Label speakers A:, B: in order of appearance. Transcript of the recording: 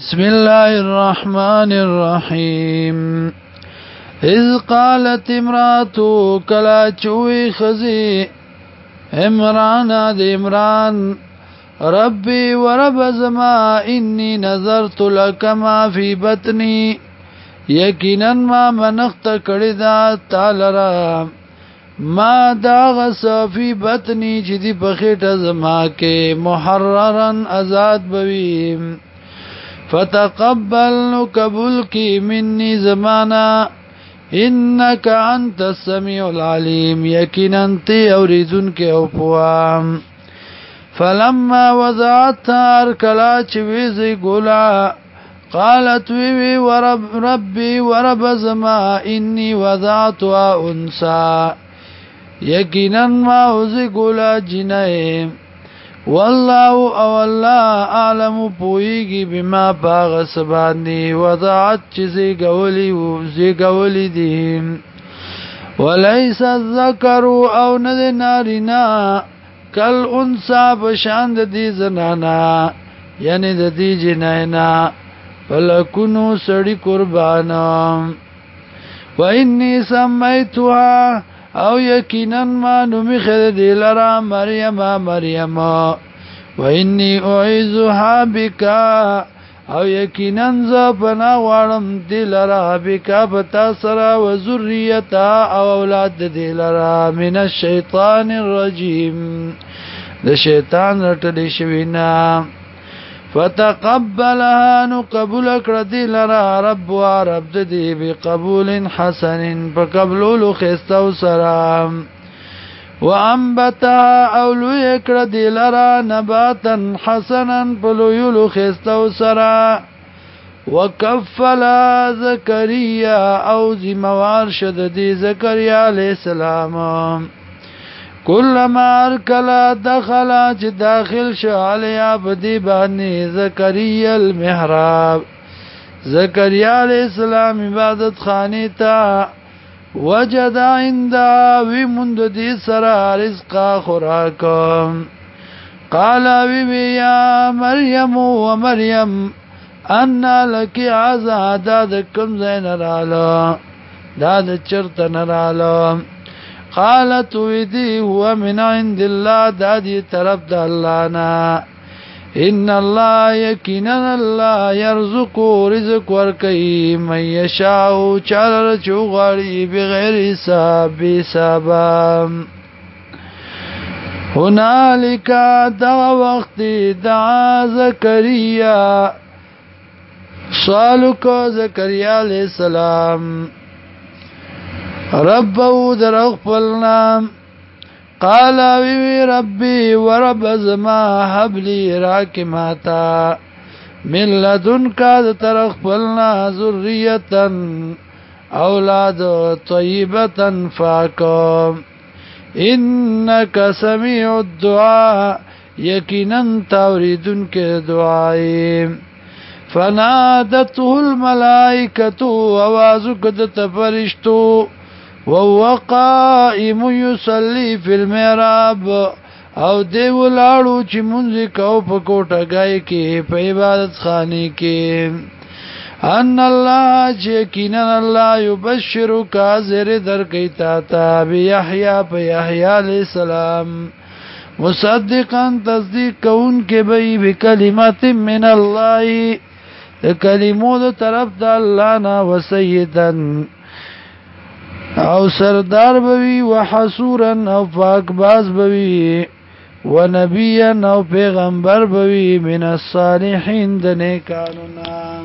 A: بسم الله الرحمن الرحيم اذ قالت امراتو کلا چوی خزی امرانا دی امران ربی و رب زما انی نظرت لکما فی بطنی یقینا ما منخت کړی دا تعالی ما دا غس فی بطنی چې دی په خټه زما کې محررن آزاد بویم فتقبل نو قبول کی مني زمانہ انك انت السميع العليم یقینا تی اوریدن کې او پوام فلما وضعت ارکلا چویزی ګلا قالت وی وی ورب ربي ورب زما اني وضعتها انثى یقینا ما اوزی ګلا جنیم والله او الله عالم پويږي بما باغ سباني وضعت چیزي غولي او زي غولي دي وليس الذكر او ند نارينا کل انسا بشاند دي زنانا یعنی د دې جناینا فلکونو سړی قربانم وإني سميتها او یقینا ما نومي خد دی لرا مریم مریم و انی اعوذها بک او یقینا ز پنا واړم دی لرا بک پتا سرا و ذریتا او اولاد دی لرا من الشیطان الرجیم د شیطان رټل شوینا فتقبلها نو قبول کړ دې لرا رب و رب دې بقبول حسن په قبول خستو سره وانبتها او لوی کړ دې لرا نباتا حسنا په لویلو خستو سره وکفلا زکریا او زموار شد دی زکریا علیہ السلام کلما ارکلا دخلا چې داخل شو علیا بدی باندې زکریا المحراب زکریا علیہ السلام عبادت خانی تا وجد عندا وی مند دی سرا رزقا خوراکم قال وی بی یا مریم و مریم انا لکی عزا داد کم زین رالا داد چرت نرالا قالت ودي هو من عند الله دادي طرف د الله نه ان الله یقینا الله يرزق رزق ورکي من يشاء چر چوغړي بغیر حساب حساب هنالك دا وخت دعا زكريا سوالو کو زكريا عليه السلام ربو در اغفلنا قال وی ربي ورب زما حبلي راکماتا من لدنك ترخ فلنا ذرية اولاد طيبة فاكم انك سميع الدعاء يقينا توريدنك دعائي فنادته الملائكة ووازك دت فرشتو وهو قائم يصلي في المحراب او دی ولاړو چې مونږ کو په کوټه غای کې په عبادت خانه کې ان الله چې کینن الله يبشر کاذر در کوي تا تا بيحيى په يحيى عليه السلام مصدقا تصدیق کون کې به بکلمات من الله کلمو د طرف د الله نه وسيدن او سردار بوي وحسورا او پاک باز بوي ونبيا او پیغمبر بوي من الصالحين د نیکانو